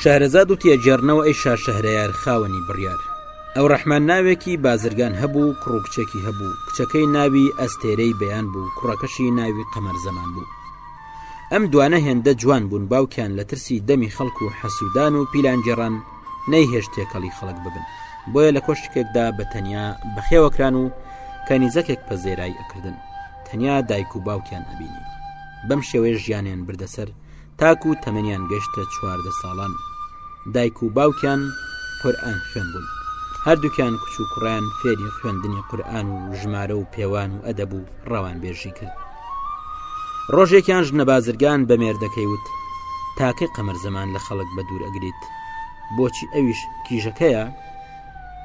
شەهرەزاد و تێگێڕنەوە ئەی شا شەهرەیار خاوەنی بڕیار ئەو ڕەحمان ناوێکی بازرگان هەبوو کوڕ و کچێکی هەبوو کچەکەی ناوی ئەستێرەی بەیان بوو کوڕەکەشی ناوی قەمەر زەمان بوو ئەم دوانە هێندە جوان بوون باوکیان لە ترسی دەمی خەڵک و حەسوودان و پیلانگێڕان نەیهێشت تێکەڵی خەڵک ببن بۆیە لە کۆشتێکدا بە تەنیا بەخێوەکران و کەنیزەکێک پەزێرای ئەکردن تەنیا دایک و باوکیان ئەبینی بەم شێوەیە ژیانیان بردەسەر تاکو و تەمەنیان گەشتە چواردە ساڵان دایک و باوکیان قورآن خوێن بوون هەردووکیان کچ و کوڕیان فێری خوێندنی قورآن و ژمارە و پێوان و ئەدەب و ڕەوانبێژی کرد ڕۆژێکیان ژنە بازرگان بە مێردەکەی وت تاکەی قەمەر زەمان لە خەڵک بە دوور ئەگریت بۆچی ئەویش کیژەکەیە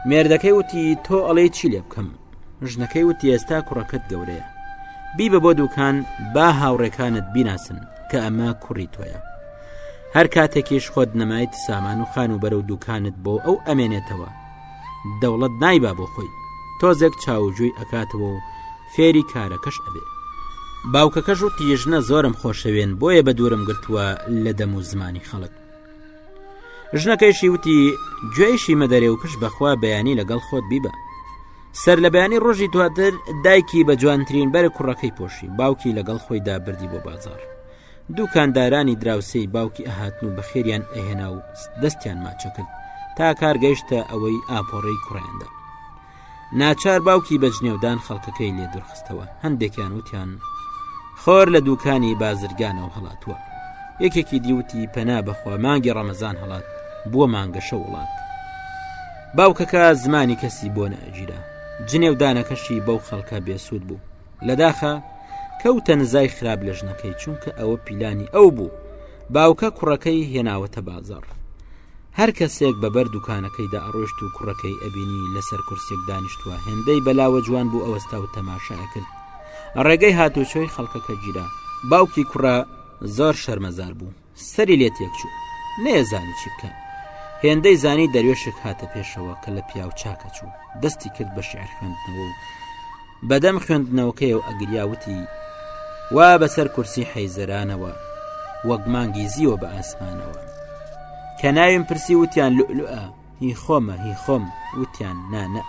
مێردەکەی وتی تۆ ئەڵێ چی لێ بکەم ژنەکەی وتی ئێستا کوڕەکەت گەورەیە بیبە بۆ دوکان با هاوڕێکانت بیناسن کە ئەمە کوڕی تۆیە هەر کاتێکیش خۆت نەمایت سامان و خان و بەرە و دوکانت بۆ ئەو ئەمێنێتەوە دەوڵەت نایبا بۆ خۆی تۆزێک چاوجوی ئەکاتەوە و فێری کارەکەش ئەبێ باوکەکەش و تیژنە زۆرم خۆشەوێن بۆیە بە دوورم گرتووە لە دەم و زمانی خەڵک ژنەکەیشی وتی گوێیشی مەدەرێ و پشت بەخوا بەیانی لەگەڵ خۆت بیبە سەر لە بەیانی ڕۆژی دواتر دایکی بە جوانترین بەرە کوڕەکەی پۆشی باوکی لەگەڵ خۆی دابردی بۆ بازار دوکاندارانی دراوسێی باوکی ئەهاتن و بەخێریان ئەهێنا و دەستیان ماچەکرد تا کار گەیشتە ئەوەی ئاپۆڕەی کوڕیاندا ناچار باوکی بە جنێودان خەڵکەکەی لێ دوورخستەوە هەندێکیان وتیان خۆر لە دوکانی بازرگانەوە هەڵاتوە یەکێکی دیوتی پەنا بەخوا مانگی ڕەمەزان هەڵات بووە مانگەشە وڵات باوکەکە زمانی کەسی بۆ نەگیرا جنێودانەکەشی بەو خەڵکە بێسوود بوو لەداخە کەوتە نزای خراپ لە ژنەکەی چونکە ئەوە پیلانی ئەو بوو باوکە کوڕەکەی هێناوەتە بازار هەر کەسێک بە بەر دوکانەکەیدا ئەڕۆیشت و کوڕەکەی ئەبینی لەسەر کورسێک دانیشتووە هێندەی بەلاوە جوان بوو ئەوەستا و تەماشا ئەکرد ڕێگەی هاتوچۆی خەڵکەکە گیرا باوکی کوڕە زۆر شەرمەزار بوو سەری لێ تێکچوو نێزانی چی بکە هێندەی زانی دەروێشک هاتە پێشەوە کە لە پیاو چاکە چوو دەستی کرد بە شعر خوێندنەوە و بەدەم خوێندنەوەکەی و ئەگریا وتی وا بەسەر کورسی حەیزەرانەوە وەک مانگی زیوە بە ئاسمانەوە کە ناویم پرسی وتیان لولوئە هی خۆمە هی خۆم وتیان نانە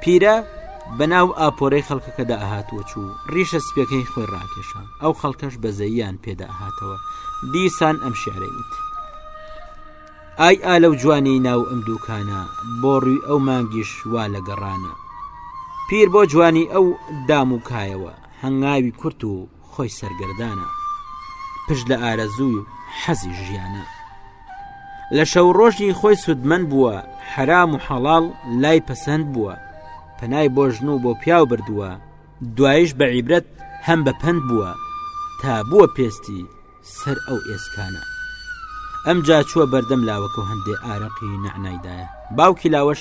پیرە بەناو ئاپۆرەی خەڵکەکەدا ئاهاتوە چوو ڕیشە سپێکەی خۆی ڕاکێشان ئەو خەڵکەش بەزەیان پێدا ئاهاتەوە دیسان ئەم شعرەی وت ئای ئالەو جوانی ناو ئەم دووکانە بۆ ڕووی ئەو مانگیش وا لە گەڕانە پیر بۆ جوانی ئەو دام و کایەوە هەنگاوی کورت و خۆی سەرگەردانە پشت لە ئارەزوو و حەزی ژیانە لە شەو ڕۆژی خۆی سوودمەند بووە حرام و حەڵال لای پەسەند بووە پەنای بۆ ژن و بۆ پیاو بردووە دوایش بە عیبرەت هەم بە پند بووە تا بووە پێستی سەر ئەو ئێسکانە. ئەمجا چووە بەردەم لاوەکە و هەندێ ئارەقی نەعنای دایە. باوکی لاوەش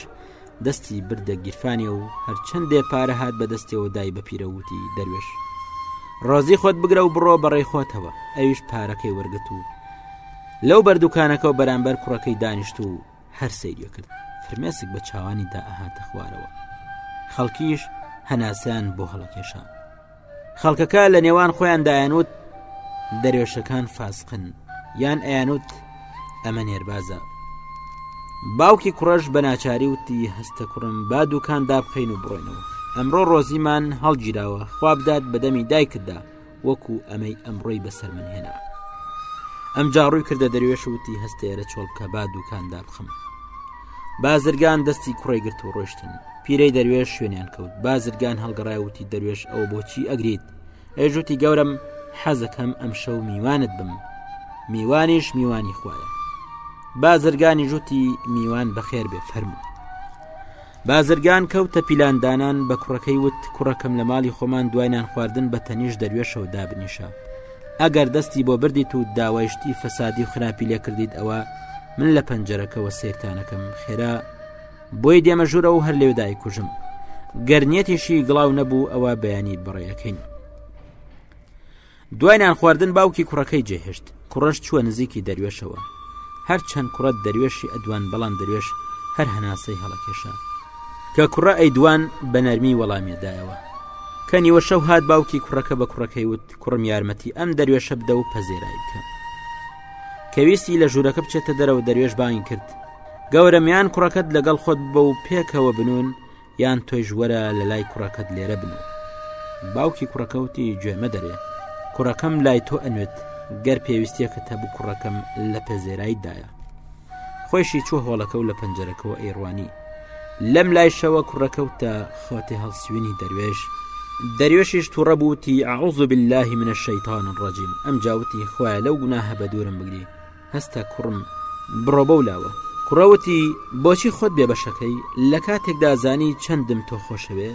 دەستی بردە گیرفانێ و هەرچەندێ پارە هات بە دەستێەوە دای بە پیرە وتی دەروێش. ڕۆزی خۆت بگرە و بڕۆ بەڕێی خۆتەوە ئەویش پارەکەی وەرگت و لەو بەردووکانەکەەوە بەرامبەر کوڕەکەی دانیشت و هەر سەیرە کرد فرمێسک بە چاوانی دا ئەهاتە خوارەوە خەڵکیش هەناسیان بۆ هەڵەکێشان خەڵکەکە لە نێوان خۆیان دایانوت دەروێشەکان فاسقن یان ئەیانوت ئەمە نێربازە باوکی کوڕەش بە ناچاری وتی هەستە کوڕم با دوکان دابخین و بڕۆینەوە ئەمڕۆ ڕۆزیمان هەڵگیراوە خوابدات بەدەمی دایکتدا وەکو ئەمەی ئەمڕۆی بەسەر من هێنا ئەم جاڕووی کردە دەروێش وتی هەستێرە چۆڵکە با دوکان دابخم بازرگان دەستی کوڕی گرت و ڕۆشتن پیرەی دەروێش شوێنیان کەوت بازرگان هەڵگەڕای وتی دەروێش ئەو بۆچی ئەگریت ئەژوتی گەورم حەزەکەم ئەم شەو میوانت بم میوانیش میوانی خوایە بازرگانی ژوتی میوان بەخێر بێ فەرموو بازرگان کەوتە پیلاندانان بە کوڕەکەی وت کوڕەکەم لە ماڵی خۆمان دوایان خواردن بە تەنیش دەروێشەوە دابنیشە ئەگەر دەستی بۆ بردیت و داوایشتی فەسادی و خراپی لێکردیت ئەوە من لە پەنجەرەکەەوە سێرتانەکەم خێرا بۆی دێمە ژوورە و هەر لێودای کوژم گەر نیەتیشی گڵاو نەبوو ئەوە بەیانی بڕێەکەین دوایان خواردن باوکی کوڕەکەی جێهێشت کوڕش چووە نزیکی دەروێشەوە هەر چەند کوڕەت دەروێشی ئەدوان بەڵام دەروێش هەر هەناسەی هەڵەکێشە کە کوڕە ئەیدوان بە نەرمی وەڵامێدایەوە کە نیوە شەو هاات باوکی کوڕەکە بە کوڕەکەی وت کوڕم یارمەتی ئەم دەروێشە بدە و پەزێرای بکە کەویستی لە ژوورەکە بچێتە دەرەوە دەروێش بانگ کرد گەورم یان کوڕەکەت لەگەڵ خۆت بە و پێکەوە بنون یان تۆیش وەرە لە لای کوڕەکەت لێرە بنوو باوکی کوڕەکەوتی گوێمە دەرێ کوڕەکەم لای تۆ ئەنوێت گەر پێویستیەکە تە بوو کوڕەکەم لە پەزێرایدایە خۆشی چوە هۆڵەکە و لە پەنجەرەکەەوە ئەیڕوانی لەم لایشەوە کوڕەکەوتە خۆتی هەڵسوینی دەروێش دەروێشیش تووڕە بووتی ئاعوز باللهی منە شەیتان ڕەجیم ئەم جاوتی خوای لەو گوناهە بە دوورم بگری هەستە کوڕم بڕۆ بەو لاوە. کوڕە وتی، بۆچی خۆت بێبەشەکەی، لە کاتێکدا زانی چەندم تۆ خۆشەوێ؟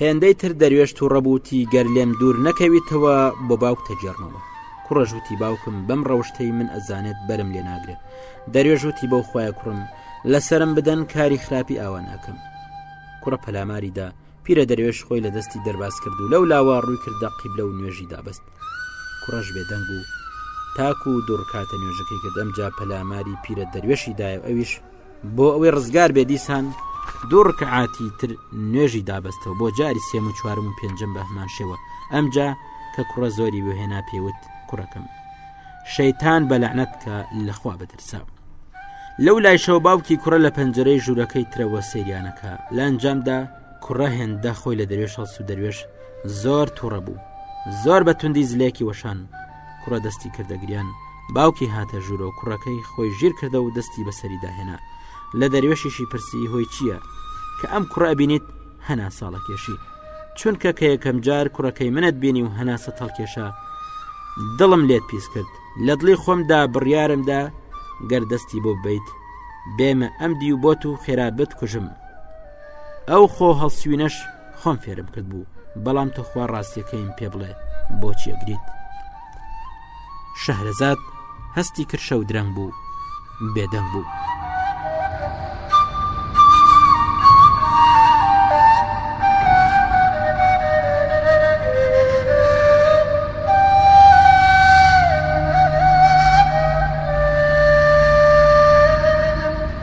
هێندەی تر دەروێش تووڕە بوو وتی، گەر لێم دوور نەکەویتەوە بۆ باوکت ئەگێڕمەوە. کوڕەش وتی، باوکم بەم ڕەوشتەی من ئەزانێت بەرم لێ ناگرێ. دەروێش وتی، بەو خوایە کوڕم، لە سەرم بدەن کاری خراپی ئاوا ناکەم. کوڕە پەلاماری دا، پیرە دەروێش خۆی لە دەستی دەرباز کرد و لەو لاوە ڕووی کردە قیبلە و نوێژی دابەست. کوڕەش بێدەنگ بوو تاکو و دوو ڕکاتە نوێژەکەی کرد ئەم جا پەلاماری پیرە دەروێشی دایە و ئەویش بۆ ئەوەی ڕزگار بێ دیسان دوو ڕکەعاتی تر نوێژی دابستەوە بۆ جاری سێم و چوارم و پێنجم بە هەمان شێوە ئەمجا کە کوڕە زۆری وهێنا پێوت کوڕەکەم شەیتان بە لەعنەت کە لەخوا بەترسا لەو لایشەوە باوکی کوڕە لە پەنجەرەی ژوورەکەی ترەوە سریانەکە لە ئەنجامدا کوڕە هێندە خۆی لە دەروێش هەڵس و دەروێش زۆر تووڕە بوو زۆر بە توندی زلێکی وەشان کوڕە دەستی کردەگریان باوکی هاتە ژوورە و کوڕەکەی خۆی ژیر کردە و دەستی بەسەری داهێنا لە دەروێشیشی پرسی هۆی چییە کە ئەم کوڕە بینیت هەنا ساڵە کێشی چونکە کە یەکەم جار کوڕەکەی منت بینی و هەناسە تەڵکێشە دڵم لێت پیس کرد لە دڵی خۆمدا بڕیارمدا گەر دەستی بۆ بیت بێمە ئەم دی و بۆت و خێرا بت کوژم ئەو خۆ هەڵسوینەش خۆم فێرم کرد بوو بەڵام تۆخوا ڕاستیەکەیم پێ بڵێ بۆچیەگریت شەهرەزاد هەستی کرشە و درەنگ بوو بێدەنگ بوو.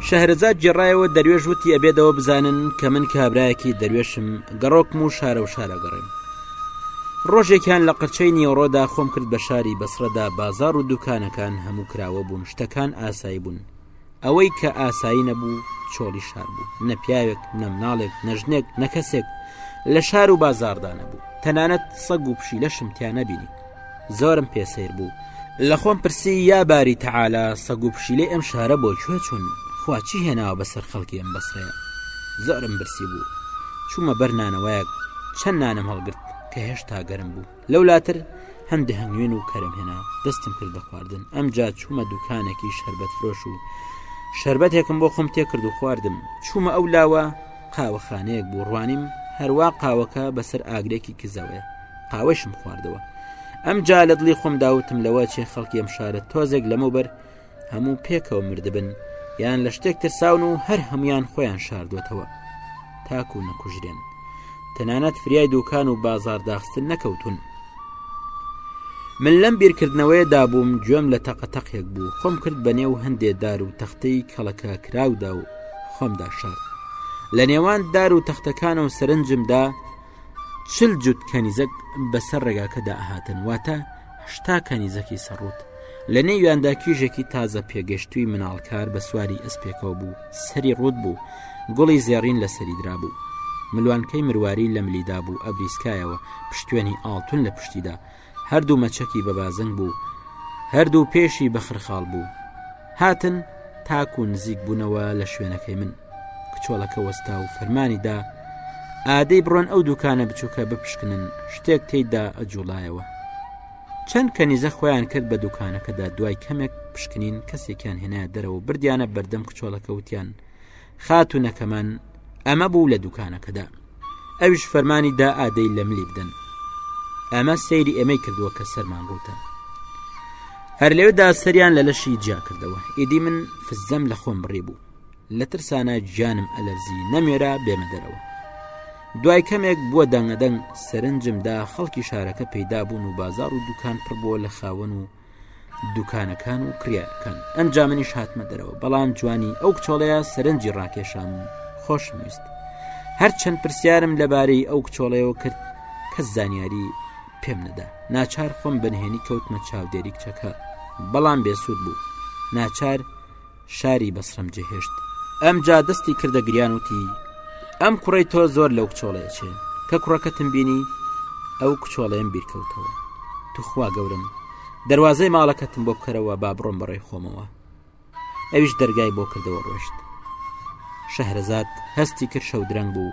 شەهرەزاد گێڕایەوە دەروێش وتی ئەبێدەوە بزانن کە من کابراایەکی دەروێشم گەڕۆکم و شارە و شارە گەڕێم ڕۆژێکیان لە قرچەی نیۆڕۆدا خۆم کرد بە شاری بەسرەدا بازار و دوکانەکان هەموو کراوە بوون شتەکان ئاسایی بوون ئەوەی کە ئاسایی نەبوو چۆڵی شار بوو نەپیاوێک نەمناڵێک نەژنێک نەکەسێک لە شار و بازاردانە بوو تەنانەت سەگ و پشیلەشم تیانەبینی زۆرم پێ سەیر بوو لە خۆم پرسی یا باری تەعالا سەگ و پشیلەی ئەم شارە بۆ کوێ چوون خوا چی هێناوە بەسەر خەڵکی ئەم بەسڕێ زۆرم برسی بوو چوومە بەر نانەوەیەک چەند نانم هەڵگرت کە هێشتا گەرم بوو لەولاتر هەندێ هەنگوێن و کەرم هێنا دەستم کرد بە خواردن ئەم جا چوومە دوکانێکی شربەت فرۆش و شربەتێکم بۆ خۆم تێکرد و خواردم چوومە ئەو لاوە قاوەخانەیەک بوو ڕوانیم هەروا قاوەکە بەسەر ئاگرێکی کزەوەێ قاوەشم خواردەوە ئەمجا لە دڵی خۆم داوتم لەوە چێ خەڵکی ئەم شارە تۆزێک لەمەوبەر هەموو پێکەوە مردبن یان لە شتێک ترساون و هەر هەمویان خۆیان شاردوەتەوە تاکو نەکوژرێن تەنانەت فریای دوکان و بازار داخستن نەکەوتون من لەم بیرکردنەوەی دابووم گوێم لە تەقەتەقێک بوو خۆم کرد بە نێو هەندێ دار و تەختەی کەڵەکە کراودا و خۆمدا شارد لە نێوان دار و تەختەکانەوە سەرنجمدا چل جوت کەنیزەک بەسەر ڕێگاکەدا ئەهاتن واتە هشتا کەنیزەکی سەڕوت لە نێویاندا کیژێکی تازە پێگەشتووی مناڵکار بە سواری ئەسپێکەوە بوو سەری ڕوت بوو گوڵی زێڕین لە سەری درابوو ملوانکەی مرواری لە ملیدا بوو ئەبریسکایەوە پشتێنی ئاڵتون لە پشتیدا و هەردوو مەچەکی بە بازنگ بوو هەردوو پێشی بە خرخاڵ بوو هاتن تاک و نزیک بوونەوە لە شوێنەکەی من کچۆڵەکە وەستا و فەرمانیدا ئادەی بڕۆن ئەو دوکانە بچووکە بپشکنن شتێک تێیدا ئەجوڵایەوە چەند کەنیزە خۆیان کرد بە دوکانەکەدا دوای کەمێک پشکنین کەسێکیان هێنایە دەرەوە بردیانە بەردەم کچۆڵەکەوتیان خاتونەکەمان ئەمە بوو لە دوکانەکەدا ئەوش فەرمانی دا ئادەی لە ملی بدەن ئەمە سەیری ئێمەی کردووە کە سەرمان ڕوتە هەر لەوێدا سەریان لە لەشی جیا کردەوە ئیدی من فزەم لە خۆم بڕی بوو لە ترسانە گیانم ئەلەرزی نەمێرا بێمە دەرەوە دوای کەمێک بووە دەنگەدەنگ سەرنجمدا خەڵکی شارەکە پەیدا بوون و بازار و دوکان پڕبووە لە خاوەن و دوکانەکان و کریارەکان ئەمجا منیش هاتمە دەرەوە بەڵام جوانی ئەو کچۆڵەیە سەرنجی ڕاکێشام خۆشمویست هەر چەند پرسیارم لەبارەی ئەو کچۆڵەیەوە کرد کە زانیاری پێم نەدا ناچار خۆم بەنهێنی کەوتمە چاودێری کچەکە بەڵام بێسوود بوو ناچار شاری بەسرم جێهێشت ئەمجا دەستی کردە گریان وتی ئەم کوڕی تۆ زۆر لەو کچۆڵەیە چێ کە کوڕەکەتم بینی ئەو کچۆڵەیەم بیرکەوتەوە توخوا گەورم دەواازەی ماڵەکەتم بۆ بکەرەوە با بڕۆم بەڕێ خۆمەوە ئەویش دەرگای بۆ کردەوە ڕۆشت شەهرەزاد هەستی کرد شەو درەنگ بوو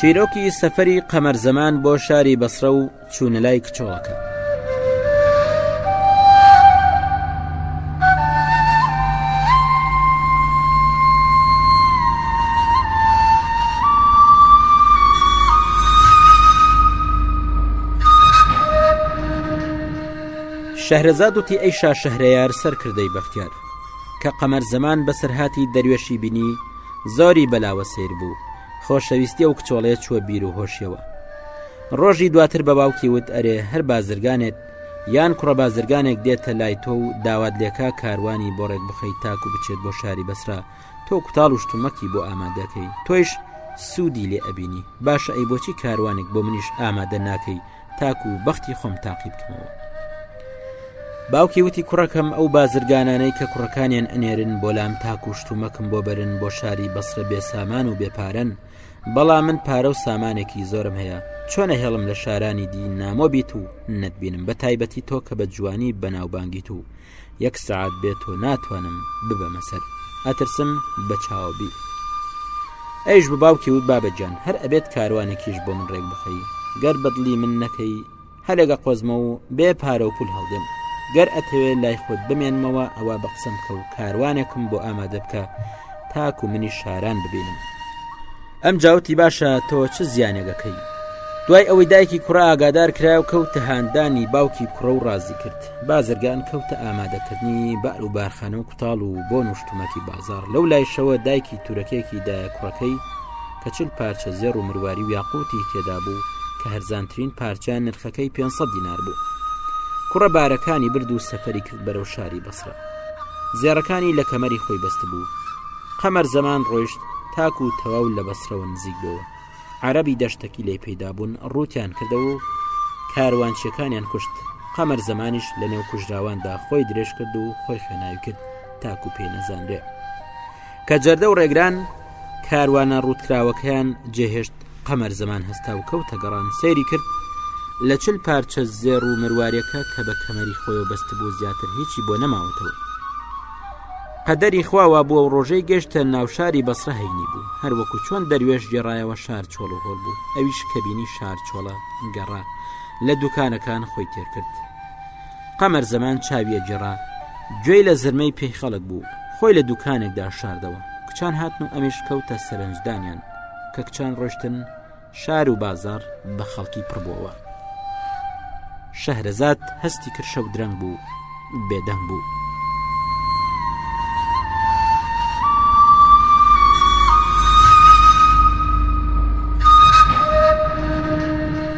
چیرۆکی سەفەری قەمەر زەمان بۆ شاری بەسرە و چوونە لای کچۆڵەکە شەهرەزاد وتی ئەی شا شەهرەیار سەرکردەی بەختیار کە قەمەر زەمان بەسەرهاتی دەروێشی بینی زۆری بەلاوە سیر بوو خۆشەویستی و کچۆڵێ چووە بیر و هۆشیەوە ڕۆژی دواتر بە باوکی وت ئەرێ هەر بازرگانێت یان کوڕە بازرگانێک دێتە لای تۆ و داوات لێکا کاروانی بۆ ڕێک بخەیت تاکو بچێت بۆ شاری بەسرا تۆ کوتاڵ و شتومەکی بۆ ئامادەکەی تۆیش سوودی لێ ئەبینی باشە ئەی بۆچی کاروانێک بۆ منیش ئامادە ناکەی تاکو و بەختی خۆم تاقی بکەمەوە باوکی وتی کوڕەکەم ئەو بازرگانانەی کە کوڕەکانیان ئەنێرن بۆ لام تاکو شتومەکم بۆ بەرن بۆ شاری بەسرە بێ سامان و بێپارن بەڵام من پارە و سامانێکی زۆرم هەیە چۆنە هێڵم لە شارانی دی نامۆ بیت و نەتبینم بە تایبەتی تۆ کە بە جوانی بەناوبانگیت و یەک سعات بێت و ناتوانم ببەمە سەر ئەترسم بە چاوە بیر ئەیش بە باوکی وت بابەجان هەر ئەبێت کاروانێکیش بۆ من ڕێک بخەی گەر بەدڵی من نەکەی هەلە گە قۆزمە و بێ پارە و پول هەڵدێم گەر ئەتەوێت لای خۆت بمێنمەوە ئەوە بە قسم کە و کاروانێکم بۆ ئامادە بکە تاکو منی شاران ببینم ئەم جاوتی باشە تۆ چ زیانێگەکەی دوای ئەوەی دایکی کوڕ ئاگادار کرا و کەوتە هاندانی باوکی کوڕە و ڕازی کرد بازرگان کەوتە ئامادەکردنی بار و بارخانە و کوتاڵ و بۆ نوشتومەتی بازار لەو لایشەوە دایکی تورەکێکی دایە کوڕەکەی کە چل پارچە زێڕ و مرواری و یاقووتی تێدا بوو، کە هەرزانترین پارچە نرخەکەی پێنج سەد دینار بوو. کوڕە بارەکانی برد و سەفەری کرد بەرەو شاری بەسرە. زێڕەکانی لە کەمەری خۆی بەستبوو. قەمەر زەمان ڕۆیشت تاک و تەواو لە بەسرەوە نزیک بۆوە. عربی دەشتەکی لی پیدا بوون ڕووتیان کردەوە و کاروانچیەکانیان کوشت قەمەر زمانیش لە نێو کوژراواندا خۆی درێژ کرد و خۆی خوێناوی کرد تاکو پێی نەزانرێ کە جەردە و ڕێگران کاروانە ڕووتکراوەکەیان جێهێشت قەمەر زەمان هەستا و کەوتە گەڕان سەیری کرد لە چل پارچە زێڕ و مروارەکە کە بە کەمەری خۆیەوە بەست بوو زیاتر هیچی بۆ نەماوەتەوە قەدەری خواوا بووە و ڕۆژەی گەشتە ناوشاری بەسرە هەینی بوو هەر وەکو چۆن دەروێش گێڕایەوە شار چۆڵ و هۆڵ بوو ئەویش کەبینی شار چۆڵە گەڕا لە دوکانەکان خۆی تێرکرد قەمەر زەمان چاوی ئەگێڕا گوێی لە زرمەی پێی خەڵک بوو خۆی لە دوکانێکدا شاردەوە کچان هاتن و ئەمیش کەوتە سەرنجدانیان کە کچان ڕۆشتن شار و بازار بە خەڵکی پڕبووەوە شەهرەزاد هەستی کرشە و درەنگ بوو بێدەنگ بوو.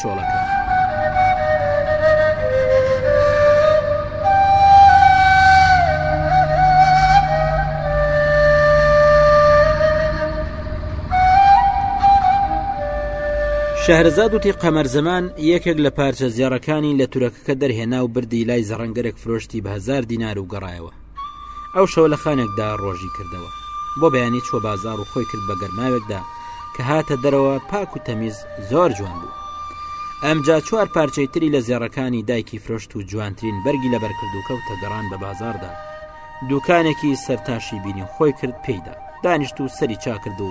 چۆڵەکە. شەهرەزاد وتی قەمەر زەمان یەکێک لە پارچە زێڕەکانی لە تورەکەکە دەرهێنا و بردی لای زەڕەنگەرێک فرۆشتی بە هزار دینار و گەڕایەوە ئەو شەوە لە خانێکدا ڕۆژی کردەوە بۆ بەیانی چوە بازار و خۆی کرد بە گەرماوێکدا کە هاتە دەرەوە پاک و تەمیز زۆر جوان بوو ئەمجا چوار پارچەی تری لە زێڕەکانی دایکی فرۆشت و جوانترین بەرگی لە بەرکرد و کەوتە گەڕان بە بازاردا دوکانێکی سەرتاشی بینی و خۆی کرد پێیدا دانیشت و سەری چاکرد و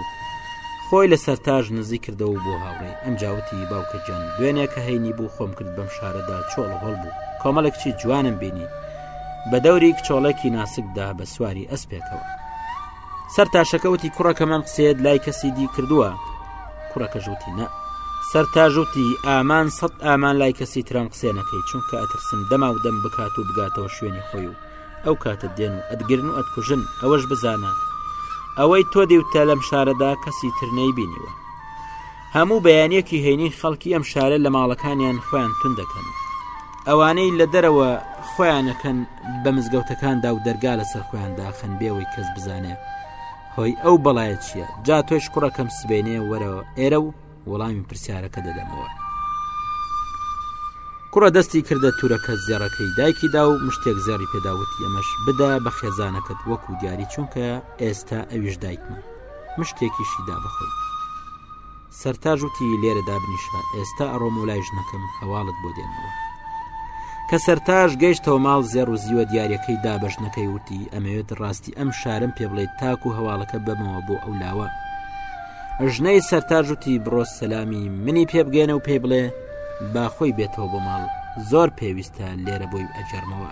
خۆی لە سەرتاژ نزی کردەوە و بۆ هاوڕێ ئەم جاوتی باوکە جان دوێنێ کە هەینی بوو خۆم کرد بەم شارەدا چۆڵ هۆڵ بوو کۆمەڵێک چی جوانم بینی بە دەوری کچۆڵێکی ناسکدا بە سواری ئەسپێکەوە سەر تاشەکەوتی کوڕەکەمان قسێت لای کەسی دی کردووە کوڕەکە ژووتی نە سەر تاژوتی ئامان سەد ئامان لای کەسی تران قسێ نەکەی چونکە ئەترسم دەما و دەم بکات و بگاتەوە شوێنی خۆی و ئەو کاتە دێن و ئەتگرن و ئەتکوژن ئەوەش بزانە ئەوەی تۆ دیوتە لەم شارەدا کەسی ترنەی بینیوە هەموو بەیانیەکی هەینی خەڵکی ئەم شارە لە ماڵەکانیان خۆیان تون دەکەن ئەوانەی لە دەرەوە خۆیانەکەن بە مزگەوتەکاندا و دەرگا لەسەر خۆیان داخن بێەوەی کەس بزانێ هۆی ئەو بەڵایە چییە جا تۆش کوڕەکەم سبێنێ وەرەوە ئێرە و وەڵامی پرسیارەکە دەدەمەوە کوڕە دەستی کردە تورەکە زێڕەکەی دایکیدا و مشتێک زێڕی پێداوت ئەمەش بدا بە خێزانەکەت وەکو دیاری چونکە ئێستا ئەویش دایکمە مشتێکیشی دا بخۆی سەرتاژ وتی لێرە دابنیشە ئێستا ئەڕۆم و لای ژنەکەم هەواڵت بۆ دێنەوە کە سەرتاش گەیشتەوە ماڵ زێڕ و زیوە دیارەکەی دا بەژنەکەی وتی ئەمەوێت ڕاستی ئەم شارم پێ بڵێت تاک و هەواڵەکە بەمەوە بۆ ئەو لاوە ژنەی سەرتاژ وتی بڕۆ سەلامی منی پێ بگەێنە و پێی بڵێ باخۆی بێتەوە بۆ ماڵ زۆر پێویستە لێرە بۆی ئەجەرمەوە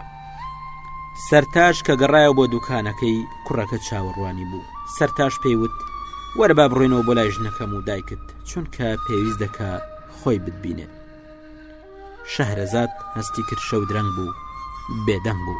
سەرتاش کە گەڕایەوە بۆ دوکانەکەی کوڕەکە چاوەڕوانی بوو سەرتاش پێیوت وەرە با بڕێنەوە بۆ لای ژنەکەم و دایکت چونکە پێویست دەکا خۆی بتبینێت شەهرەزاد هەستی کرد شەو درەنگ بوو بێدەنگ بوو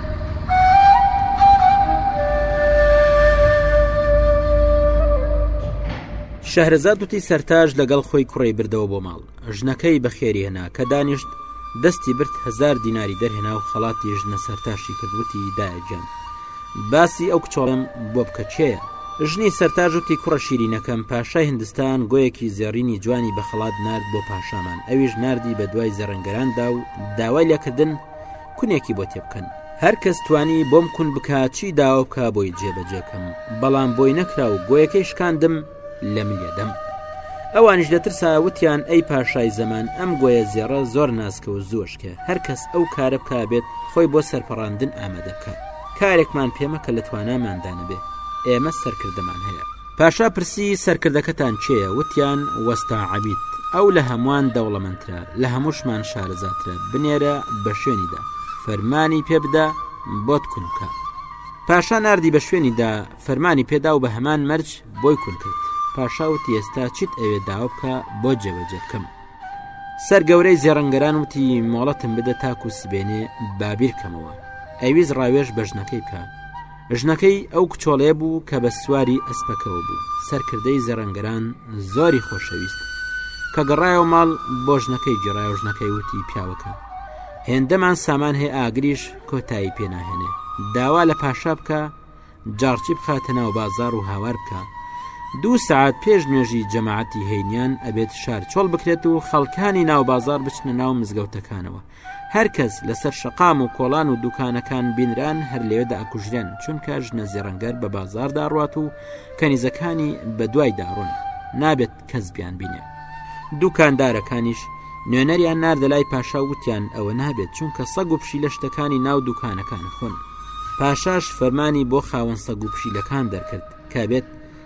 شەهرەزاد وتی سەرتاش لەگەڵ خۆی کوڕی بردەوە بۆ ماڵ ژنەکەی بەخێری هێنا کە دانیشت دەستی برد هزار دیناری دەرهێنا و خەڵاتی ژنە سەرتاشی کردوتی دایەجان باسی ئەو کچۆڵم بۆ بکە چێە ژنی سەرتاژوتی کوڕە شیرینەکەم پاشای هندستان گۆیەکی زێڕینی جوانی بە خەڵات نرد بۆ پاشامان ئەویش نردی بە دوای زەرنگەراندا و داوای لەکردن کونێکی بۆ تێبکەن هەر کەس توانی بۆم کون بکە چی داوا بکە بۆی جێبەجێکەم بەڵام بۆی نەکرا و گۆیەکەی شکاندم لە ملیەدەم ئەوانش لە ترسا وتیان ئەی پاشای زەمان ئەم گۆیە زێڕە زۆر ناسکە و زۆشکە هەر کەس ئەو کارە بک بێت خۆی بۆ سەرپەڕاندن ئامادەکە کارێکمان پێمەکە لە تواناماندانە بێ ئێمە سەرکردەمان هەیە پاشا پرسی سەرکردەکەتان کێیە وتیان وەستا عەبیت ئەو لە هەمووان دەوڵەمەندرا لە هەمووشمان شارەزاترە بنێرە بە شوێنیدا فەرمانی پێبدا بۆت کونکە پاشا نردی بە شوێنیدا فەرمانی پێدا و بە هەمان مەرج بۆی کون کرد پاشاوتی ئێستا چیت ئەوێ داوا بکە بۆ جێبەجێ بکەم سەر گەورەی زێڕنگەران وتی مۆڵەتم بدە تاکو سبێنێ بابیرکەمەوە ئەویز ڕاوێژ بەژنەکەی بکە ژنەکەی ئەو کچۆڵێ بوو کە بە سواری ئەسپەکەەوە بوو سەرکردەی زەرەنگەران زۆری خۆشەویست کە گەڕایەوە ماڵ بۆ ژنەکەی جێڕایە ژنەکەی وتی پیاوەکە هێندەمان سامان هەیە ئاگریش کۆتایی پێناهێنێ داوا لە پاشا بکە جاڕچی بخاتە ناو بازار و هاوار بکە دوو سعات پێش نوێژی جەماعەتی هەینیان ئەبێت شار چۆڵ بکرێت و خەڵکانی ناو بازار بچنە ناو مزگەوتەکانەوە هەر کەس لەسەر شەقام و کۆڵان و دوکانەکان بینران هەر لێدا ئەکوژرێن چونکە ژنە زیڕەنگەر بە بازاردا ڕات و کەنیزەکانی بە دوای داڕون نابێت کەس بیان بینێ دوکاندارەکانیش نوێنەریان ناردە لای پاشا وتیان ئەوە نابێت چونکە سەگ و پشی لە شتەکانی ناو دوکانەکان خۆن پاشاش فەرمانی بۆ خاوەن سەگ و پشیلەکان دەرکرد کابێت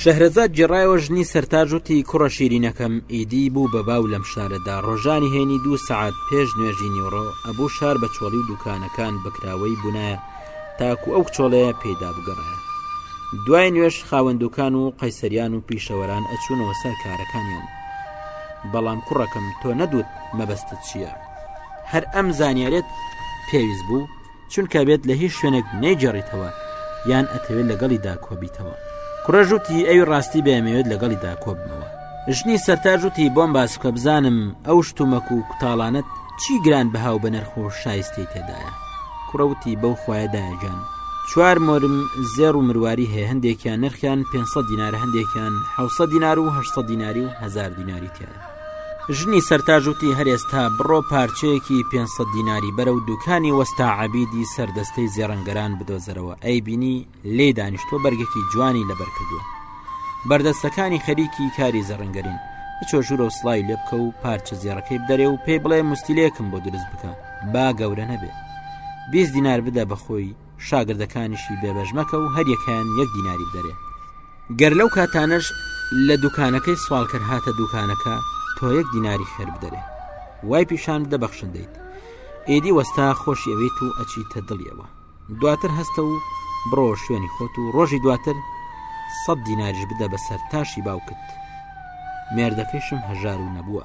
شەهرەزاد گێڕایەوە ژنی سەرتاج وتی کوڕە شیرینەکەم ئیدی بوو بە باو لەم شارەدا ڕۆژانی هەینی دوو سەعات پێش نوێژی نیوڕۆ ئەبوو شار بە چۆڵی و دوکانەکان بەکراوەی بوونایە تاکو ئەو کچۆڵەیە پێیدا بگەڕایە دوای نوێژ خاوەن دوکان و قەیسەریان و پیشەوەران ئەچوونەوە سەر کارەکانیان بەڵام کوڕەکەم تۆ نەدوت مەبەستت چییە هەر ئەم زانیارێت پێویست بوو چونکە بێت لە هیچ شوێنێک نەیگەڕیتەوە یان ئەتەوێت لەگەڵیدا کۆبیتەوە کوڕە ژووتی ئەوی ڕاستی بەمەوێت لەگەڵیدا کۆبنەوە ژنی سەرتا ژووتی بۆم باسکە بزانم ئەو شتومەک و کوتاڵانت چی گران بەهاو بە نرخ و شایستەی تێدایە کوڕەوتی بەو خویەدایەجان چوار مۆرم زێڕ و مرواری هەیە هەندێکیان نرخیان 500 دینار هەندێکیان حوسە دینار و هە دیناری و هزار دیناری تیا ژنی سەرتاج وتی هەر ئێستا بڕۆ پارچەیەکی پێنج سەد دیناری بەرە و دوکانی وەستا عەبیدی سەردەستەی زێڕنگەران بدۆزەرەوە ئەیبینی لێی دانیشتوە بەرگەکی جوانی لەبەر کردووە بەردەستەکانی خەریکی کاری زەڕنگەرین بچۆ ژوورە و سڵاوی لێ بکە و پارچە زێڕەکەی بدەرێ و پێی بڵێ مستیلێکم بۆ دروست بکە با گەورە نەبێ بیست دینار بدە بەخۆی شاگردەکانیشی بێبەش مەکە و هەریەکەیان یەک دیناری بدەرێ گەر لەو کاتانەش لە دوکانەکەی سوالکەر هاتە دوکانەکە تۆ یەک دیناری خێر بدەرێ وای پیشان بدە بەخشن دەیت ئێدی وەستا خۆشی ئەوێت و ئەچی تە دڵیەوە دواتر هەستە و بڕۆ شوێنی خۆت و ڕۆژی دواتر سەد دیناریش بدە بەسەر تاشی باوکت مێردەکەشم هەژار و نەبووە